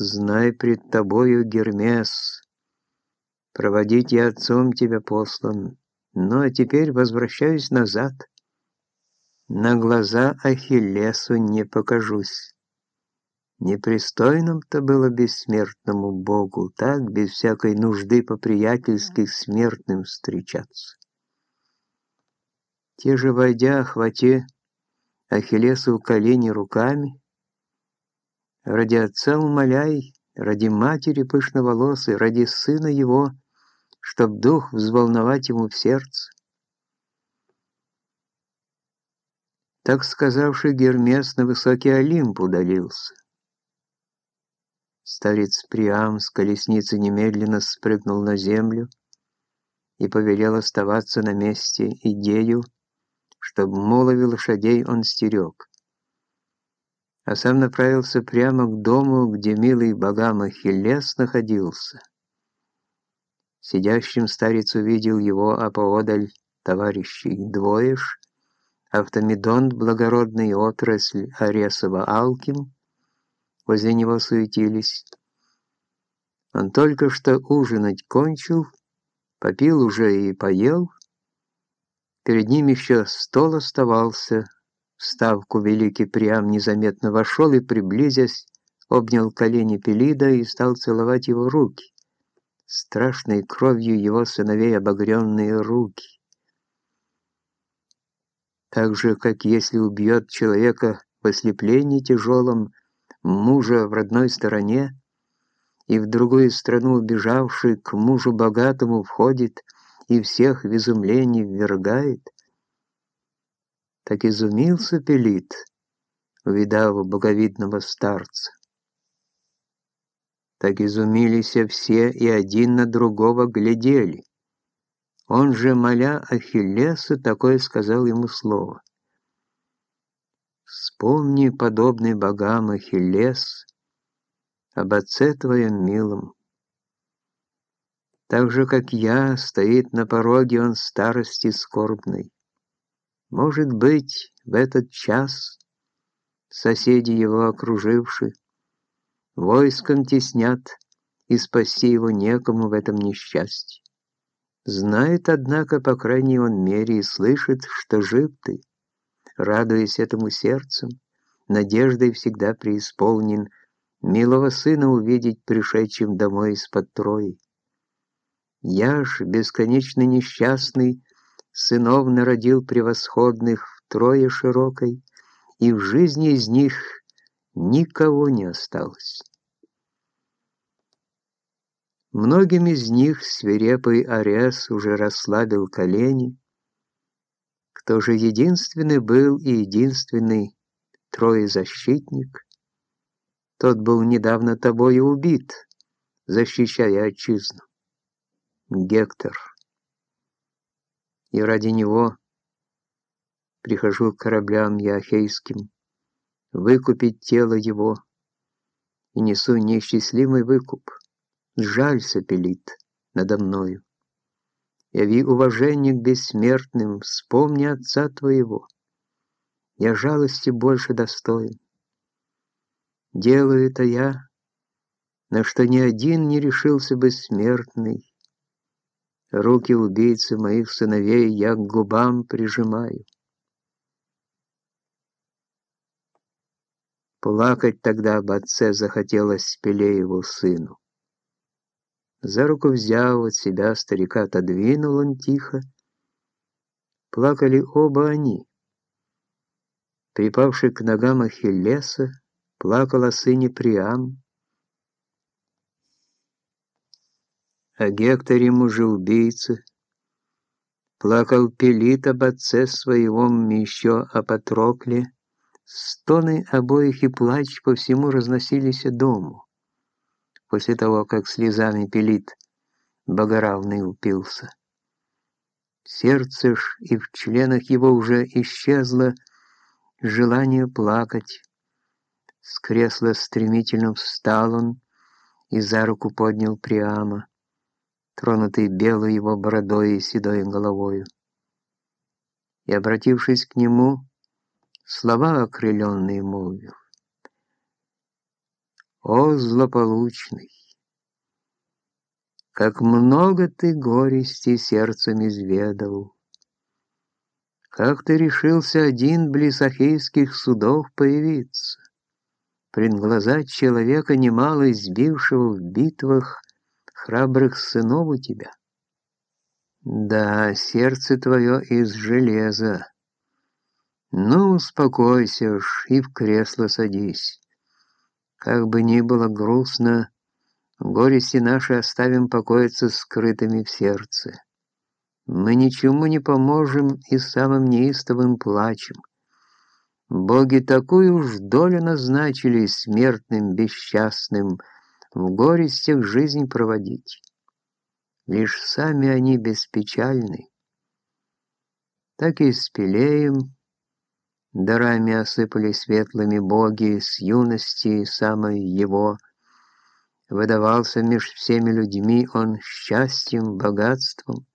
знай пред тобою, Гермес, проводить я отцом тебя послан, ну а теперь возвращаюсь назад. На глаза Ахиллесу не покажусь. Непристойным-то было бессмертному Богу так, без всякой нужды по-приятельски смертным встречаться. Те же, войдя, охвати Ахиллесу колени руками, ради отца умоляй, ради матери пышноволосой, ради сына его, чтоб дух взволновать ему в сердце. Так сказавший Гермес на высокий Олимп удалился. Старец Приам с колесницы немедленно спрыгнул на землю и повелел оставаться на месте идею, чтоб молови лошадей он стерег. А сам направился прямо к дому, где милый богам Ахиллес находился. Сидящим старец увидел его, а поодаль товарищей двоешь, Автомедонт благородный отрасль Аресова Алким, возле него суетились. Он только что ужинать кончил, попил уже и поел. Перед ним еще стол оставался. Ставку великий Приам незаметно вошел и, приблизясь, обнял колени Пелида и стал целовать его руки. Страшной кровью его сыновей обогренные руки. Так же, как если убьет человека в ослеплении тяжелом, мужа в родной стороне, и в другую страну убежавший к мужу богатому входит и всех в изумлении ввергает, так изумился Пелит, увидав боговидного старца. Так изумились все и один на другого глядели. Он же, моля Ахиллеса, такое сказал ему слово. Вспомни, подобный богам Ахиллес, об отце твоем милом. Так же, как я, стоит на пороге он старости скорбной. Может быть, в этот час соседи его окруживши, войском теснят, и спасти его некому в этом несчастье. Знает, однако, по крайней он мере, и слышит, что жив ты, радуясь этому сердцем, надеждой всегда преисполнен, милого сына увидеть пришедшим домой из-под трои. Я ж, бесконечно несчастный, сынов народил превосходных втрое широкой, и в жизни из них никого не осталось. Многим из них свирепый Арес уже расслабил колени. Кто же единственный был и единственный троезащитник? Тот был недавно тобою убит, защищая отчизну. Гектор. И ради него прихожу к кораблям яхейским, выкупить тело его, и несу неисчислимый выкуп — Жалься, Пелит, надо мною. Яви уважение к бессмертным, вспомни отца твоего. Я жалости больше достоин. Делаю это я, на что ни один не решился бы смертный. Руки убийцы моих сыновей я к губам прижимаю. Плакать тогда об отце захотелось Пелееву сыну. За руку взяв от себя старика, отодвинул он тихо. Плакали оба они. Припавший к ногам Ахиллеса, плакал о сыне Приам. О Гекторе мужеубийце, плакал Пелит об отце своем, еще о Патрокле. Стоны обоих и плач по всему разносились дому после того, как слезами пилит, богоравный упился. Сердце ж и в членах его уже исчезло желание плакать. С кресла стремительно встал он и за руку поднял Приама, тронутый белой его бородой и седой головою. И, обратившись к нему, слова окрыленные молвил. О, злополучный! Как много ты горести сердцем изведал! Как ты решился один близ Ахейских судов появиться? Пред глаза человека немало избившего в битвах храбрых сынов у тебя. Да, сердце твое из железа. Ну, успокойся уж и в кресло садись. Как бы ни было грустно, горести наши оставим покоиться скрытыми в сердце. Мы ничему не поможем и самым неистовым плачем. Боги такую уж долю назначили смертным, бесчастным, в горестях жизнь проводить. Лишь сами они беспечальны. Так и с Пелеем дарами осыпали светлыми боги с юности самой его. Выдавался меж всеми людьми он счастьем, богатством,